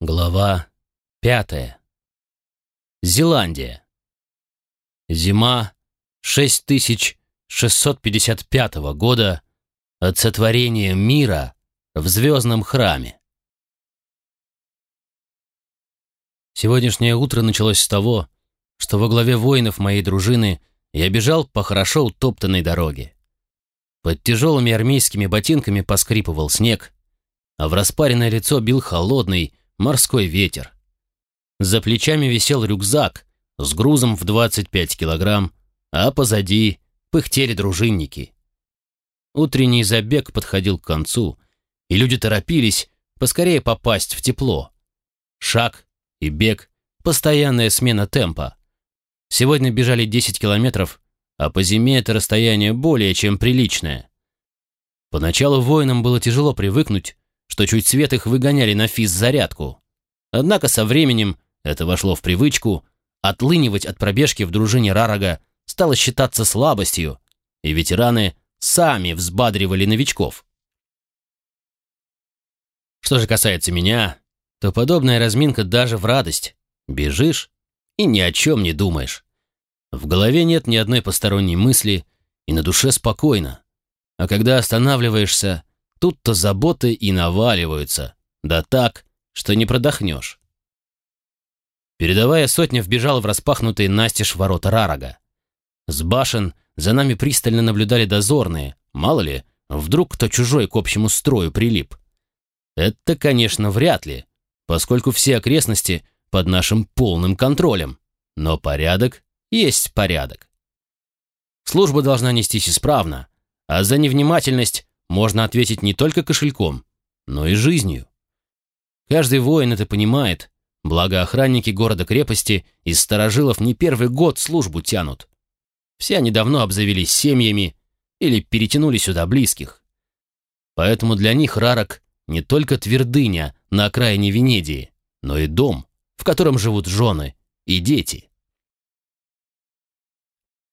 Глава пятая. Зеландия. Зима 6655 года от сотворения мира в звездном храме. Сегодняшнее утро началось с того, что во главе воинов моей дружины я бежал по хорошо утоптанной дороге. Под тяжелыми армейскими ботинками поскрипывал снег, а в распаренное лицо бил холодный, морской ветер. За плечами висел рюкзак с грузом в 25 килограмм, а позади пыхтели дружинники. Утренний забег подходил к концу, и люди торопились поскорее попасть в тепло. Шаг и бег — постоянная смена темпа. Сегодня бежали 10 километров, а по зиме это расстояние более чем приличное. Поначалу воинам было тяжело привыкнуть что чуть свет их выгоняли на физ-зарядку. Однако со временем это вошло в привычку, отлынивать от пробежки в дружине Рарага стало считаться слабостью, и ветераны сами взбадривали новичков. Что же касается меня, то подобная разминка даже в радость. Бежишь и ни о чем не думаешь. В голове нет ни одной посторонней мысли, и на душе спокойно. А когда останавливаешься, Тут-то заботы и наваливаются, да так, что не продохнешь. Передовая сотня вбежала в распахнутые настежь ворота Рарага. С башен за нами пристально наблюдали дозорные, мало ли, вдруг кто чужой к общему строю прилип. Это, конечно, вряд ли, поскольку все окрестности под нашим полным контролем. Но порядок есть порядок. Служба должна нестись исправно, а за невнимательность можно ответить не только кошельком, но и жизнью. Каждый воин это понимает, благо охранники города-крепости из старожилов не первый год службу тянут. Все они давно обзавелись семьями или перетянули сюда близких. Поэтому для них Рарок не только твердыня на окраине Венедии, но и дом, в котором живут жены и дети.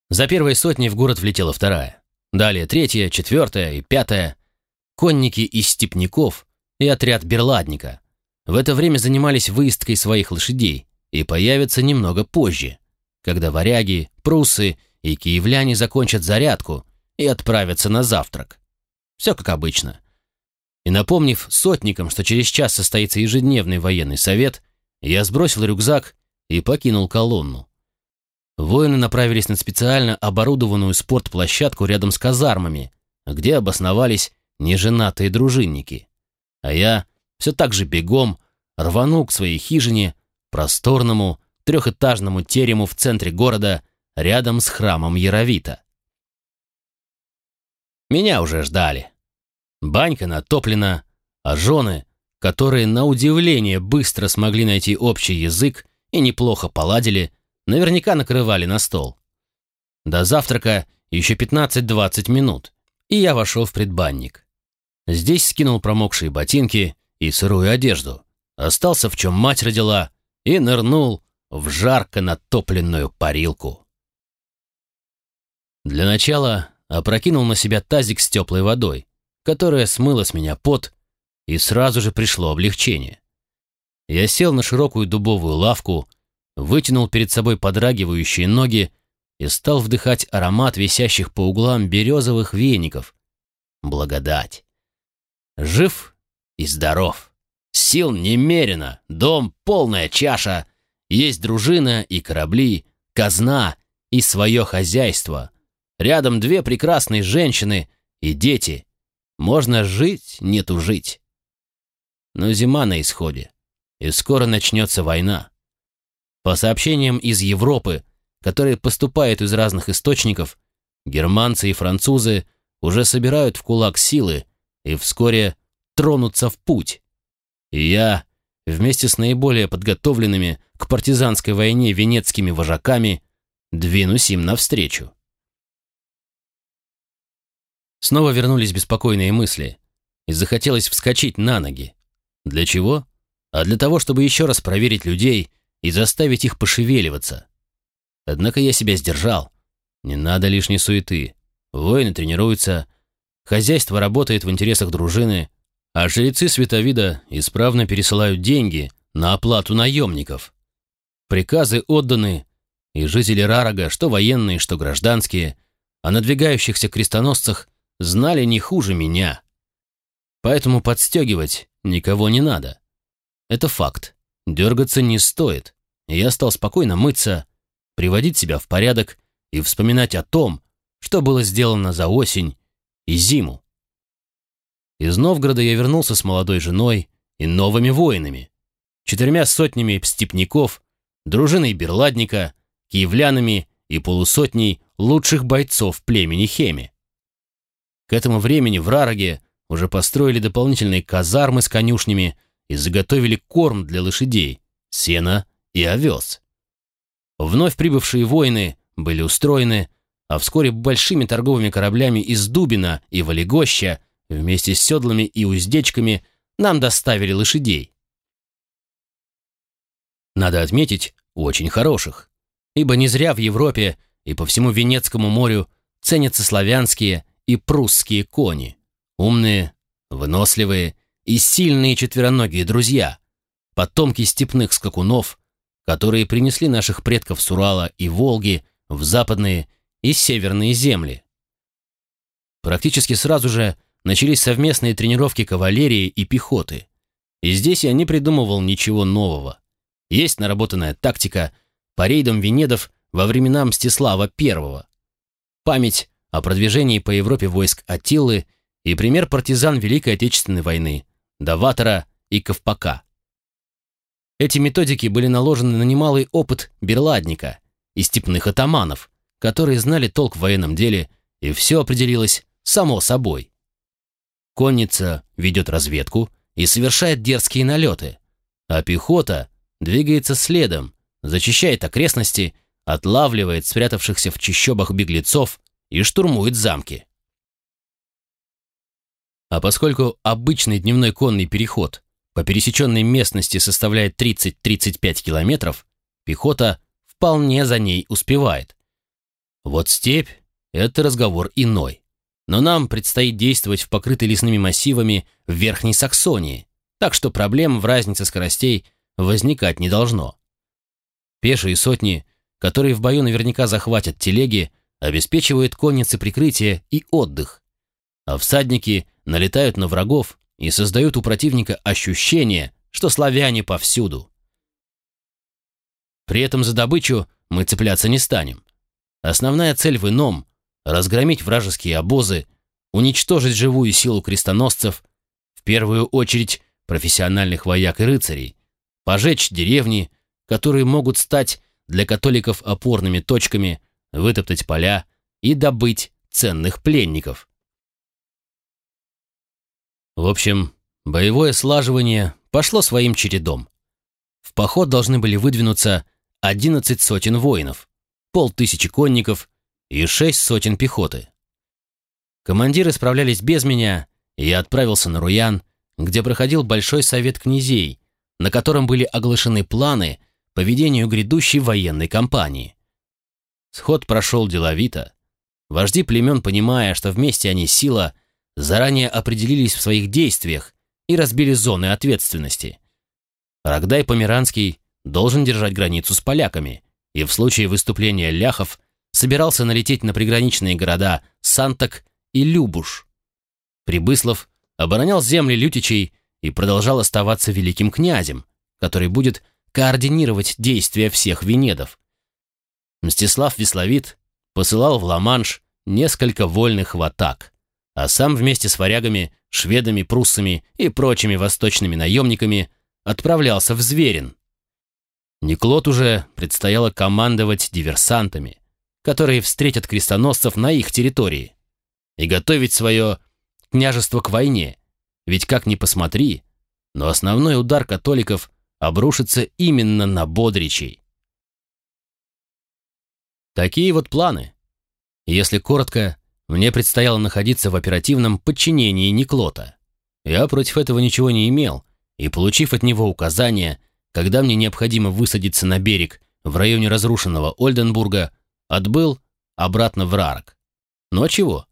За первой сотней в город влетела вторая. Далее третья, четвертая и пятая. Конники из степняков и отряд берладника. В это время занимались выездкой своих лошадей и появятся немного позже, когда варяги, прусы и киевляне закончат зарядку и отправятся на завтрак. Все как обычно. И напомнив сотникам, что через час состоится ежедневный военный совет, я сбросил рюкзак и покинул колонну. Воины направились на специально оборудованную спортплощадку рядом с казармами, где обосновались неженатые дружинники. А я все так же бегом рванул к своей хижине, просторному трехэтажному терему в центре города, рядом с храмом Яровита. Меня уже ждали. Банька натоплена, а жены, которые на удивление быстро смогли найти общий язык и неплохо поладили, наверняка накрывали на стол. До завтрака еще 15-20 минут, и я вошел в предбанник. Здесь скинул промокшие ботинки и сырую одежду, остался в чем мать родила и нырнул в жарко натопленную парилку. Для начала опрокинул на себя тазик с теплой водой, которая смыла с меня пот, и сразу же пришло облегчение. Я сел на широкую дубовую лавку, вытянул перед собой подрагивающие ноги и стал вдыхать аромат висящих по углам березовых веников. Благодать. Жив и здоров. Сил немерено, дом полная чаша, есть дружина и корабли, казна и свое хозяйство. Рядом две прекрасные женщины и дети. Можно жить, не тужить. Но зима на исходе, и скоро начнется война. По сообщениям из Европы, которые поступают из разных источников, германцы и французы уже собирают в кулак силы и вскоре тронутся в путь. И я, вместе с наиболее подготовленными к партизанской войне венецкими вожаками, двинусь им навстречу. Снова вернулись беспокойные мысли, и захотелось вскочить на ноги. Для чего? А для того, чтобы еще раз проверить людей и заставить их пошевеливаться. Однако я себя сдержал. Не надо лишней суеты. Воины тренируются, хозяйство работает в интересах дружины, а жрецы Световида исправно пересылают деньги на оплату наемников. Приказы отданы, и жители Рарага, что военные, что гражданские, о надвигающихся крестоносцах знали не хуже меня. Поэтому подстегивать никого не надо. Это факт. Дергаться не стоит. Я стал спокойно мыться, приводить себя в порядок и вспоминать о том, что было сделано за осень и зиму. Из Новгорода я вернулся с молодой женой и новыми воинами, четырьмя сотнями степняков, дружиной берладника, киевлянами и полусотней лучших бойцов племени Хеми. К этому времени в Рароге уже построили дополнительные казармы с конюшнями и заготовили корм для лошадей, сено и овес. Вновь прибывшие воины были устроены, а вскоре большими торговыми кораблями из Дубина и Валегоща вместе с седлами и уздечками нам доставили лошадей. Надо отметить, очень хороших, ибо не зря в Европе и по всему Венецкому морю ценятся славянские и прусские кони, умные, выносливые и сильные четвероногие друзья, потомки степных скакунов, которые принесли наших предков с Урала и Волги в западные и северные земли. Практически сразу же начались совместные тренировки кавалерии и пехоты. И здесь я не придумывал ничего нового. Есть наработанная тактика по рейдам Венедов во времена Мстислава I. Память о продвижении по Европе войск Атиллы и пример партизан Великой Отечественной войны, Даватора и Ковпака. Эти методики были наложены на немалый опыт берладника и степных атаманов, которые знали толк в военном деле, и все определилось само собой. Конница ведет разведку и совершает дерзкие налеты, а пехота двигается следом, зачищает окрестности, отлавливает спрятавшихся в чащобах беглецов и штурмует замки. А поскольку обычный дневной конный переход по пересеченной местности составляет 30-35 километров, пехота вполне за ней успевает. Вот степь — это разговор иной. Но нам предстоит действовать в покрытой лесными массивами в Верхней Саксонии, так что проблем в разнице скоростей возникать не должно. Пешие сотни, которые в бою наверняка захватят телеги, обеспечивают коннице прикрытие и отдых, а всадники налетают на врагов и создают у противника ощущение, что славяне повсюду. При этом за добычу мы цепляться не станем. Основная цель в ином – разгромить вражеские обозы, уничтожить живую силу крестоносцев, в первую очередь профессиональных вояк и рыцарей, пожечь деревни, которые могут стать для католиков опорными точками, вытоптать поля и добыть ценных пленников. В общем, боевое слаживание пошло своим чередом. В поход должны были выдвинуться 11 сотен воинов, полтысячи конников и шесть сотен пехоты. Командиры справлялись без меня, и я отправился на Руян, где проходил большой совет князей, на котором были оглашены планы по ведению грядущей военной кампании. Сход прошел деловито. Вожди племен, понимая, что вместе они сила, заранее определились в своих действиях и разбили зоны ответственности. Рогдай Померанский должен держать границу с поляками, и в случае выступления ляхов собирался налететь на приграничные города Санток и Любуш. Прибыслов оборонял земли лютичей и продолжал оставаться великим князем, который будет координировать действия всех венедов. Мстислав Весловит посылал в Ла-Манш несколько вольных в атак а сам вместе с варягами, шведами, пруссами и прочими восточными наемниками отправлялся в Зверин. Никлот уже предстояло командовать диверсантами, которые встретят крестоносцев на их территории, и готовить свое княжество к войне, ведь как ни посмотри, но основной удар католиков обрушится именно на бодричей. Такие вот планы. Если коротко, мне предстояло находиться в оперативном подчинении Никлота. Я против этого ничего не имел, и, получив от него указания, когда мне необходимо высадиться на берег в районе разрушенного Ольденбурга, отбыл обратно в Рарок. Ну а чего?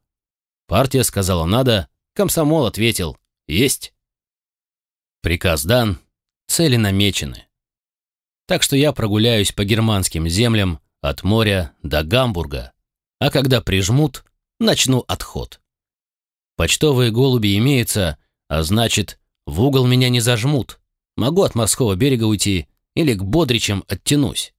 Партия сказала «надо», комсомол ответил «есть». Приказ дан, цели намечены. Так что я прогуляюсь по германским землям от моря до Гамбурга, а когда прижмут, начну отход. Почтовые голуби имеются, а значит, в угол меня не зажмут. Могу от морского берега уйти или к Бодричам оттянусь.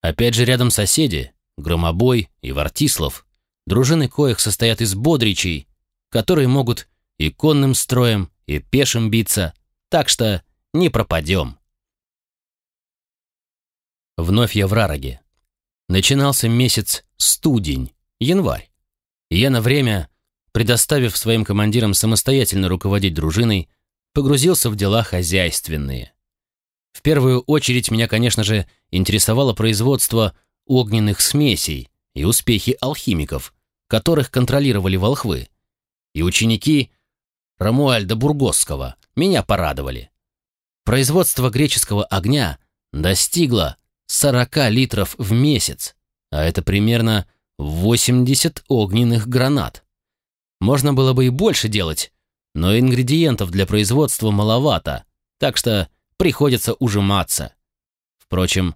Опять же рядом соседи, Громобой и Вартислав, дружины коих состоят из Бодричей, которые могут и конным строем, и пешим биться, так что не пропадем. Вновь я в Рароге. Начинался месяц студень, январь. Я на время, предоставив своим командирам самостоятельно руководить дружиной, погрузился в дела хозяйственные. В первую очередь меня, конечно же, интересовало производство огненных смесей и успехи алхимиков, которых контролировали волхвы. И ученики Рамуальда Бургосского меня порадовали. Производство греческого огня достигло 40 литров в месяц, а это примерно 80 огненных гранат. Можно было бы и больше делать, но ингредиентов для производства маловато, так что приходится ужиматься. Впрочем,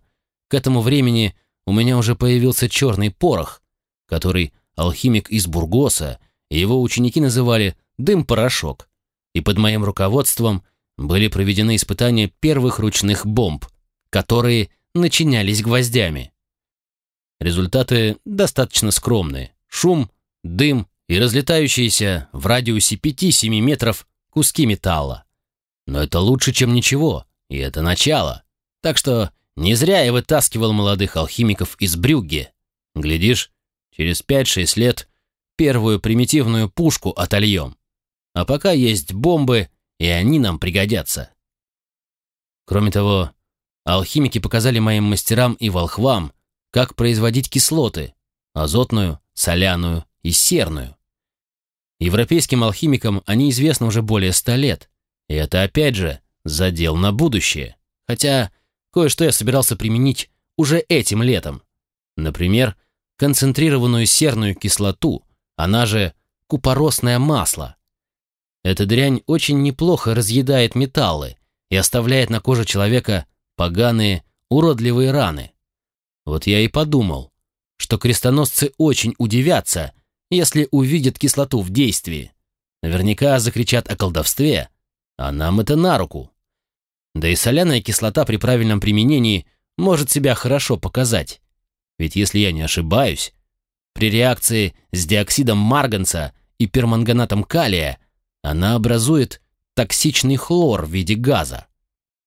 к этому времени у меня уже появился черный порох, который алхимик из Бургоса и его ученики называли «дым-порошок», и под моим руководством были проведены испытания первых ручных бомб, которые начинялись гвоздями. Результаты достаточно скромные. Шум, дым и разлетающиеся в радиусе 5-7 метров куски металла. Но это лучше, чем ничего, и это начало. Так что не зря я вытаскивал молодых алхимиков из Брюгге. Глядишь, через 5-6 лет первую примитивную пушку отольем. А пока есть бомбы, и они нам пригодятся. Кроме того, алхимики показали моим мастерам и волхвам, как производить кислоты – азотную, соляную и серную. Европейским алхимикам они известны уже более ста лет, и это опять же задел на будущее. Хотя кое-что я собирался применить уже этим летом. Например, концентрированную серную кислоту, она же купоросное масло. Эта дрянь очень неплохо разъедает металлы и оставляет на коже человека поганые, уродливые раны. Вот я и подумал, что крестоносцы очень удивятся, если увидят кислоту в действии. Наверняка закричат о колдовстве, а нам это на руку. Да и соляная кислота при правильном применении может себя хорошо показать. Ведь если я не ошибаюсь, при реакции с диоксидом марганца и перманганатом калия она образует токсичный хлор в виде газа.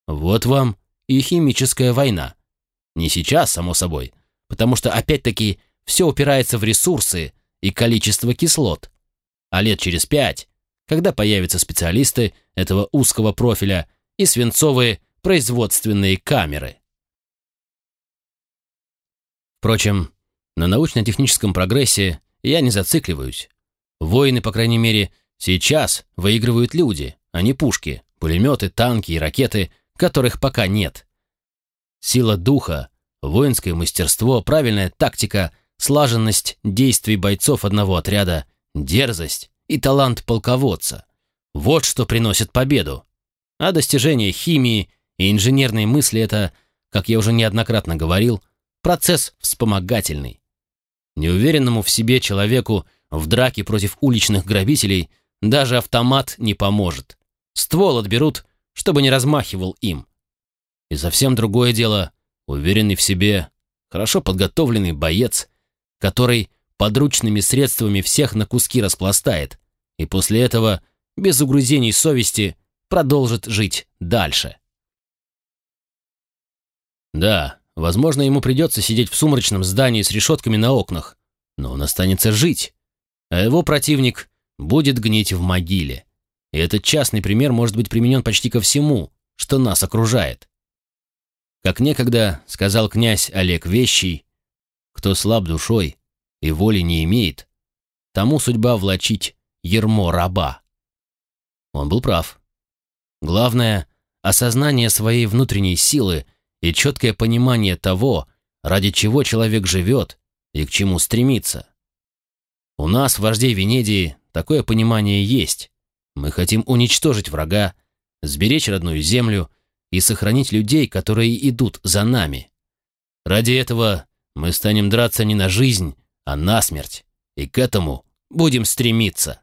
Вот вам и химическая война. Не сейчас, само собой, потому что опять-таки все упирается в ресурсы и количество кислот. А лет через пять, когда появятся специалисты этого узкого профиля и свинцовые производственные камеры. Впрочем, на научно-техническом прогрессе я не зацикливаюсь. Войны, по крайней мере, сейчас выигрывают люди, а не пушки, пулеметы, танки и ракеты, которых пока нет. Сила духа, воинское мастерство, правильная тактика, слаженность действий бойцов одного отряда, дерзость и талант полководца. Вот что приносит победу. А достижение химии и инженерной мысли – это, как я уже неоднократно говорил, процесс вспомогательный. Неуверенному в себе человеку в драке против уличных грабителей даже автомат не поможет. Ствол отберут, чтобы не размахивал им. И совсем другое дело – уверенный в себе, хорошо подготовленный боец, который подручными средствами всех на куски распластает, и после этого, без угрызений совести, продолжит жить дальше. Да, Возможно, ему придется сидеть в сумрачном здании с решетками на окнах, но он останется жить, а его противник будет гнить в могиле. И этот частный пример может быть применен почти ко всему, что нас окружает. Как некогда сказал князь Олег Вещий, кто слаб душой и воли не имеет, тому судьба влачить ермо раба. Он был прав. Главное — осознание своей внутренней силы и четкое понимание того, ради чего человек живет и к чему стремится. У нас, вождей Венедии, такое понимание есть. Мы хотим уничтожить врага, сберечь родную землю и сохранить людей, которые идут за нами. Ради этого мы станем драться не на жизнь, а на смерть, и к этому будем стремиться.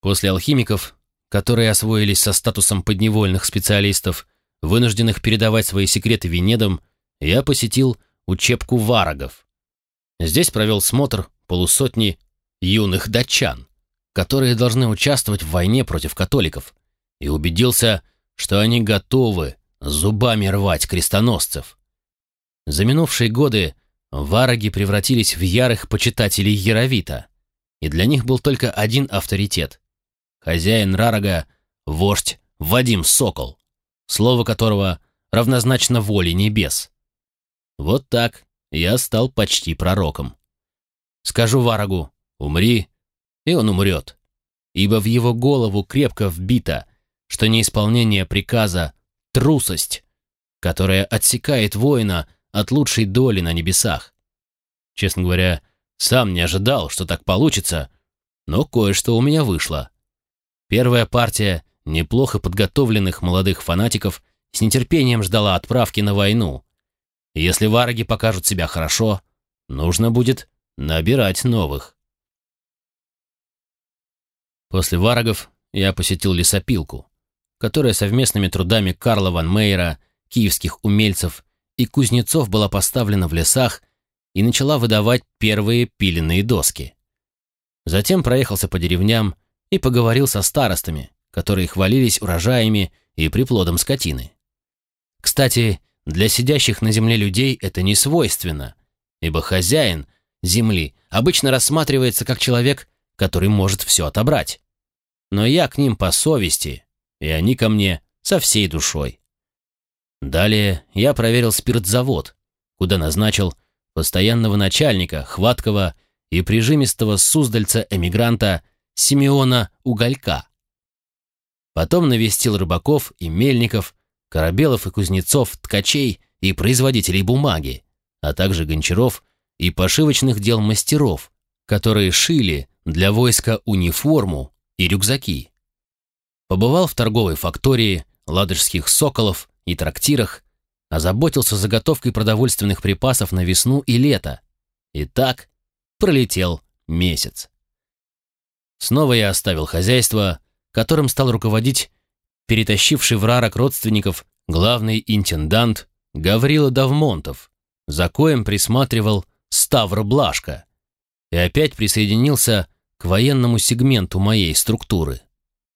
После алхимиков, которые освоились со статусом подневольных специалистов, вынужденных передавать свои секреты Венедам, я посетил учебку варагов. Здесь провел смотр полусотни юных датчан, которые должны участвовать в войне против католиков, и убедился, что они готовы зубами рвать крестоносцев. За минувшие годы вараги превратились в ярых почитателей Яровита, и для них был только один авторитет — хозяин Рарага, вождь Вадим Сокол, слово которого равнозначно воле небес. Вот так я стал почти пророком. Скажу Варагу «умри», и он умрет, ибо в его голову крепко вбито, что неисполнение приказа — трусость, которая отсекает воина от лучшей доли на небесах. Честно говоря, сам не ожидал, что так получится, но кое-что у меня вышло. Первая партия неплохо подготовленных молодых фанатиков с нетерпением ждала отправки на войну. если вараги покажут себя хорошо, нужно будет набирать новых. После варагов я посетил лесопилку, которая совместными трудами Карла ван Мейера, киевских умельцев и кузнецов была поставлена в лесах и начала выдавать первые пиленные доски. Затем проехался по деревням и поговорил со старостами, которые хвалились урожаями и приплодом скотины. Кстати, для сидящих на земле людей это не свойственно, ибо хозяин земли обычно рассматривается как человек, который может все отобрать. Но я к ним по совести, и они ко мне со всей душой. Далее я проверил спиртзавод, куда назначил постоянного начальника, хваткого и прижимистого суздальца-эмигранта Симеона Уголька. Потом навестил рыбаков и мельников, корабелов и кузнецов, ткачей и производителей бумаги, а также гончаров и пошивочных дел мастеров, которые шили для войска униформу и рюкзаки. Побывал в торговой фактории ладожских соколов и трактирах, озаботился заготовкой продовольственных припасов на весну и лето. И так пролетел месяц. Снова я оставил хозяйство, которым стал руководить перетащивший в рарок родственников главный интендант Гаврила Давмонтов, за коем присматривал Ставр Блашко, и опять присоединился к военному сегменту моей структуры.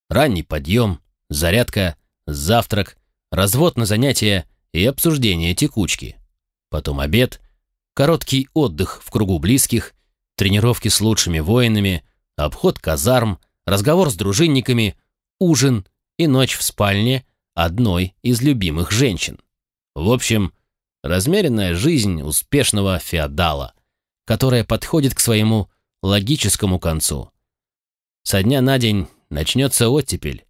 Ранний подъем, зарядка, завтрак, развод на занятия и обсуждение текучки. Потом обед, короткий отдых в кругу близких, тренировки с лучшими воинами, обход казарм, разговор с дружинниками, ужин и ночь в спальне одной из любимых женщин. В общем, размеренная жизнь успешного феодала, которая подходит к своему логическому концу. Со дня на день начнется оттепель.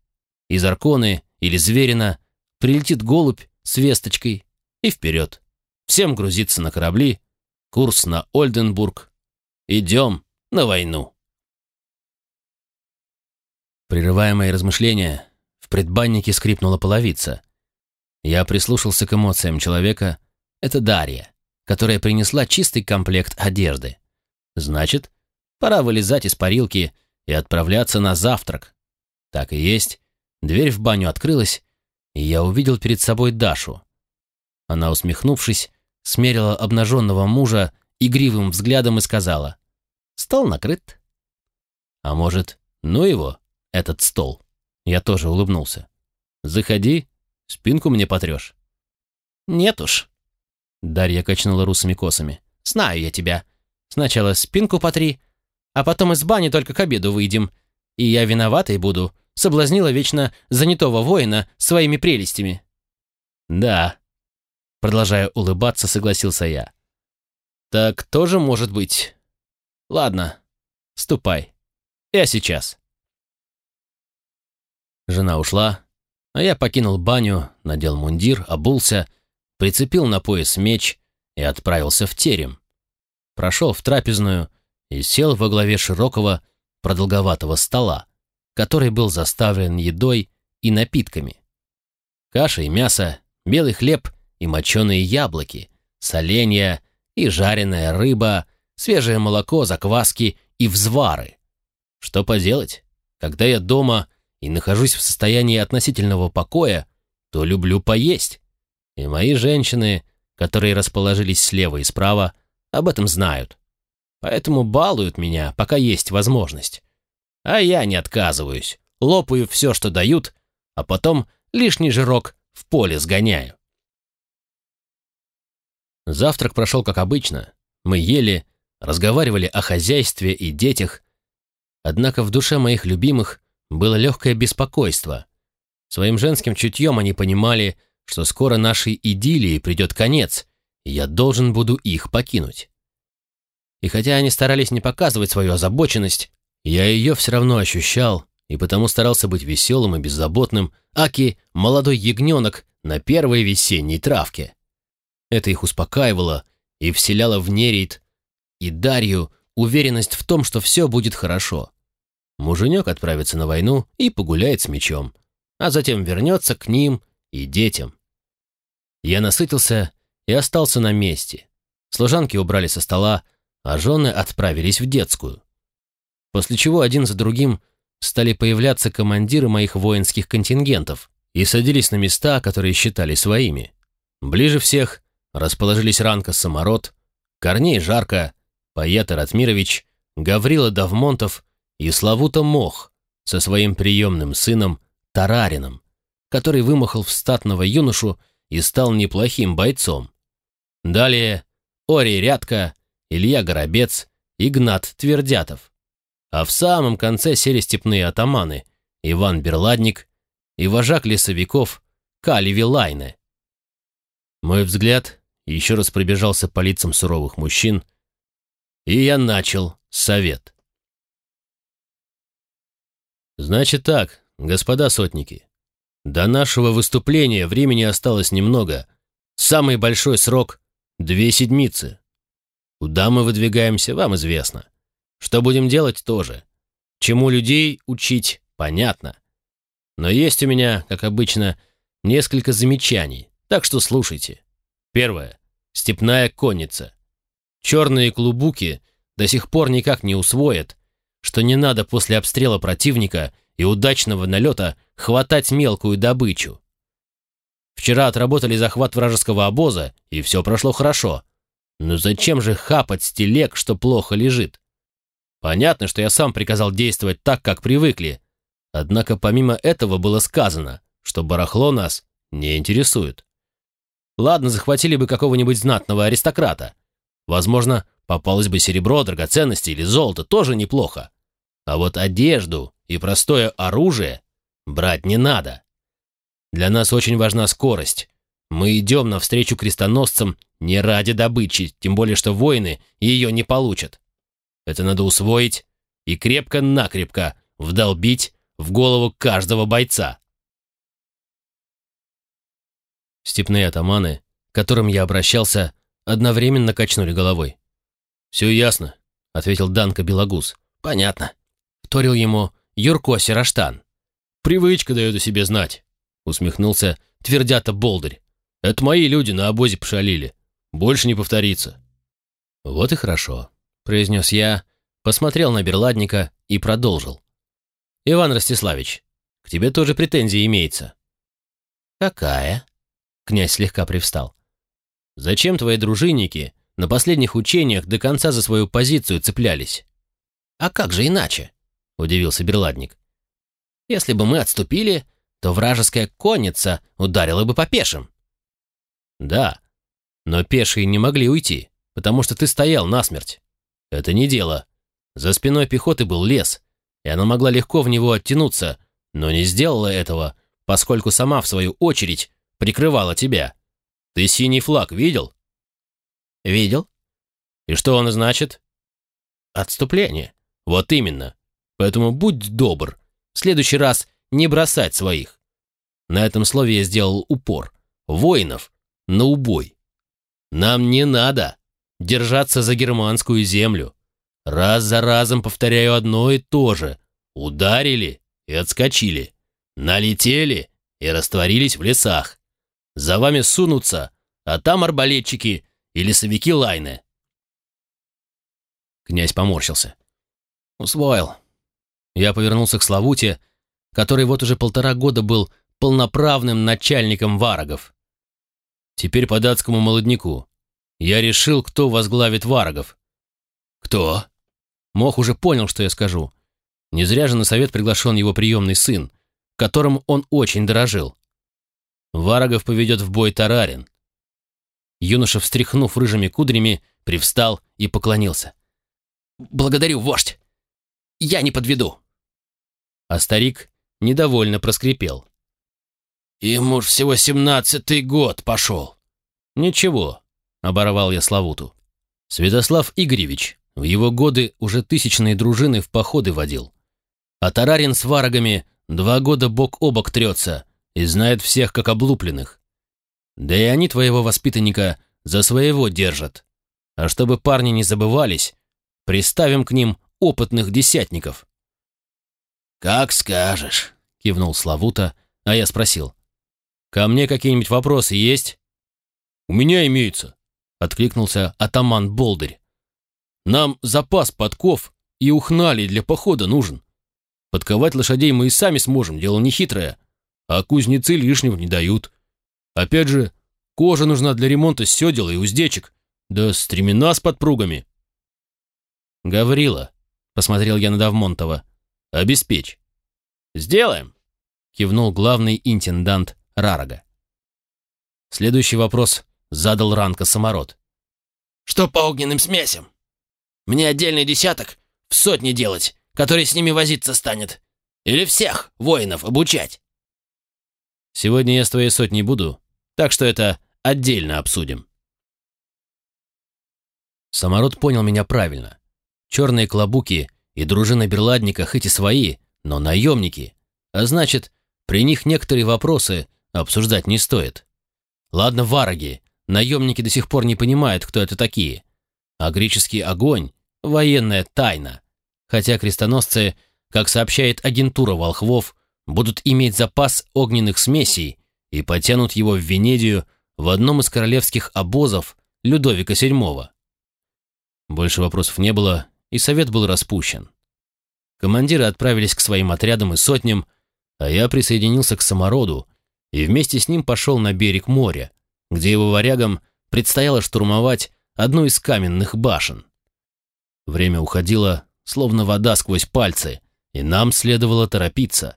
Из Арконы или Зверина прилетит голубь с весточкой и вперед. Всем грузиться на корабли, курс на Ольденбург. Идем на войну. Прерывая мои размышления, в предбаннике скрипнула половица. Я прислушался к эмоциям человека. Это Дарья, которая принесла чистый комплект одежды. Значит, пора вылезать из парилки и отправляться на завтрак. Так и есть. Дверь в баню открылась, и я увидел перед собой Дашу. Она, усмехнувшись, смерила обнаженного мужа игривым взглядом и сказала «Стол накрыт». «А может, ну его, этот стол?» Я тоже улыбнулся. «Заходи, спинку мне потрешь». «Нет уж». Дарья качнула русыми косами. «Знаю я тебя. Сначала спинку потри, а потом из бани только к обеду выйдем. И я виноватой буду, соблазнила вечно занятого воина своими прелестями». «Да», — продолжая улыбаться, согласился я. «Так тоже может быть. Ладно, ступай. Я сейчас». Жена ушла, а я покинул баню, надел мундир, обулся, прицепил на пояс меч и отправился в терем. Прошел в трапезную и сел во главе широкого, продолговатого стола, который был заставлен едой и напитками. Каша и мясо, белый хлеб и моченые яблоки, соленья и жареная рыба, свежее молоко, закваски и взвары. Что поделать? Когда я дома и нахожусь в состоянии относительного покоя, то люблю поесть. И мои женщины, которые расположились слева и справа, об этом знают. Поэтому балуют меня, пока есть возможность. А я не отказываюсь, лопаю все, что дают, а потом лишний жирок в поле сгоняю. Завтрак прошел как обычно. Мы ели, разговаривали о хозяйстве и детях. Однако в душе моих любимых было легкое беспокойство. Своим женским чутьем они понимали, что скоро нашей идиллии придет конец, и я должен буду их покинуть. И хотя они старались не показывать свою озабоченность, я ее все равно ощущал, и потому старался быть веселым и беззаботным, аки молодой ягненок на первой весенней травке. Это их успокаивало и вселяло в Нерит и Дарью уверенность в том, что все будет хорошо. Муженек отправится на войну и погуляет с мечом, а затем вернется к ним и детям. Я насытился и остался на месте. Служанки убрали со стола, а жены отправились в детскую. После чего один за другим стали появляться командиры моих воинских контингентов и садились на места, которые считали своими. Ближе всех расположились Ранка Самород, Корней Жарко, Паята Ратмирович, Гаврила Давмонтов и Славута Мох со своим приемным сыном Тарарином, который вымахал в статного юношу и стал неплохим бойцом. Далее Ори Рядко, Илья Горобец, Игнат Твердятов. А в самом конце сели степные атаманы Иван Берладник и вожак лесовиков Кали Вилайне. Мой взгляд еще раз пробежался по лицам суровых мужчин, и я начал совет. Значит так, господа сотники, до нашего выступления времени осталось немного. Самый большой срок — две седмицы. Куда мы выдвигаемся, вам известно. Что будем делать, тоже. Чему людей учить, понятно. Но есть у меня, как обычно, несколько замечаний, так что слушайте. Первое. Степная конница. Черные клубуки до сих пор никак не усвоят, что не надо после обстрела противника и удачного налета хватать мелкую добычу. Вчера отработали захват вражеского обоза, и все прошло хорошо. Но зачем же хапать с телег, что плохо лежит? Понятно, что я сам приказал действовать так, как привыкли. Однако помимо этого было сказано, что барахло нас не интересует. Ладно, захватили бы какого-нибудь знатного аристократа. Возможно, попалось бы серебро, драгоценности или золото, тоже неплохо. А вот одежду и простое оружие брать не надо. Для нас очень важна скорость. Мы идем навстречу крестоносцам не ради добычи, тем более что воины ее не получат. Это надо усвоить и крепко-накрепко вдолбить в голову каждого бойца. Степные атаманы, к которым я обращался, одновременно качнули головой. «Все ясно», — ответил Данка Белогуз. «Понятно вторил ему Юрко Сераштан. «Привычка дает о себе знать», — усмехнулся твердята Болдырь. «Это мои люди на обозе пошалили. Больше не повторится». «Вот и хорошо», — произнес я, посмотрел на Берладника и продолжил. «Иван Ростиславич, к тебе тоже претензия имеется». «Какая?» — князь слегка привстал. «Зачем твои дружинники на последних учениях до конца за свою позицию цеплялись?» «А как же иначе?» — удивился Берладник. «Если бы мы отступили, то вражеская конница ударила бы по пешим». «Да, но пешие не могли уйти, потому что ты стоял насмерть. Это не дело. За спиной пехоты был лес, и она могла легко в него оттянуться, но не сделала этого, поскольку сама, в свою очередь, прикрывала тебя. Ты синий флаг видел?» «Видел». «И что он значит?» «Отступление». «Вот именно. Поэтому будь добр, в следующий раз не бросать своих. На этом слове я сделал упор. Воинов на убой. Нам не надо держаться за германскую землю. Раз за разом повторяю одно и то же. Ударили и отскочили. налетели и растворились в лесах. За вами сунутся, а там арбалетчики и лесовики Лайны». Князь поморщился. «Усвоил». Я повернулся к Славуте, который вот уже полтора года был полноправным начальником варагов. Теперь по датскому молодняку. Я решил, кто возглавит варагов. «Кто?» Мох уже понял, что я скажу. Не зря же на совет приглашен его приемный сын, которым он очень дорожил. Варагов поведет в бой Тарарин. Юноша, встряхнув рыжими кудрями, привстал и поклонился. «Благодарю, вождь! Я не подведу!» А старик недовольно проскрипел. «Ему ж всего семнадцатый год пошел». «Ничего», — оборвал я Славуту. Святослав Игоревич в его годы уже тысячные дружины в походы водил. А Тарарин с варагами два года бок о бок трется и знает всех как облупленных. Да и они твоего воспитанника за своего держат. А чтобы парни не забывались, приставим к ним опытных десятников. «Как скажешь», — кивнул Славута, а я спросил. «Ко мне какие-нибудь вопросы есть?» «У меня имеется», — откликнулся атаман Болдырь. «Нам запас подков и ухнали для похода нужен. Подковать лошадей мы и сами сможем, дело нехитрое, а кузнецы лишнего не дают. Опять же, кожа нужна для ремонта седел и уздечек, да стремена с подпругами». «Гаврила», — посмотрел я на Давмонтова, — «обеспечь». «Сделаем», — кивнул главный интендант Рарага. Следующий вопрос задал Ранка Самород. «Что по огненным смесям? Мне отдельный десяток в сотни делать, который с ними возиться станет. Или всех воинов обучать?» «Сегодня я с твоей сотней буду, так что это отдельно обсудим». Самород понял меня правильно. Черные клобуки и дружина Берладника хоть и свои, но наемники, а значит, при них некоторые вопросы обсуждать не стоит. Ладно, вараги, наемники до сих пор не понимают, кто это такие. А греческий огонь — военная тайна. Хотя крестоносцы, как сообщает агентура волхвов, будут иметь запас огненных смесей и потянут его в Венедию в одном из королевских обозов Людовика VII. Больше вопросов не было, и совет был распущен. Командиры отправились к своим отрядам и сотням, а я присоединился к самороду и вместе с ним пошел на берег моря, где его варягам предстояло штурмовать одну из каменных башен. Время уходило, словно вода сквозь пальцы, и нам следовало торопиться.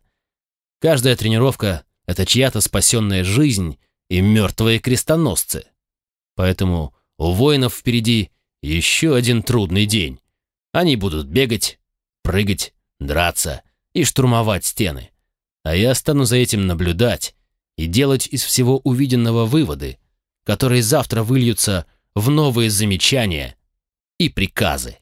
Каждая тренировка — это чья-то спасенная жизнь и мертвые крестоносцы. Поэтому у воинов впереди еще один трудный день. Они будут бегать, прыгать, драться и штурмовать стены. А я стану за этим наблюдать и делать из всего увиденного выводы, которые завтра выльются в новые замечания и приказы.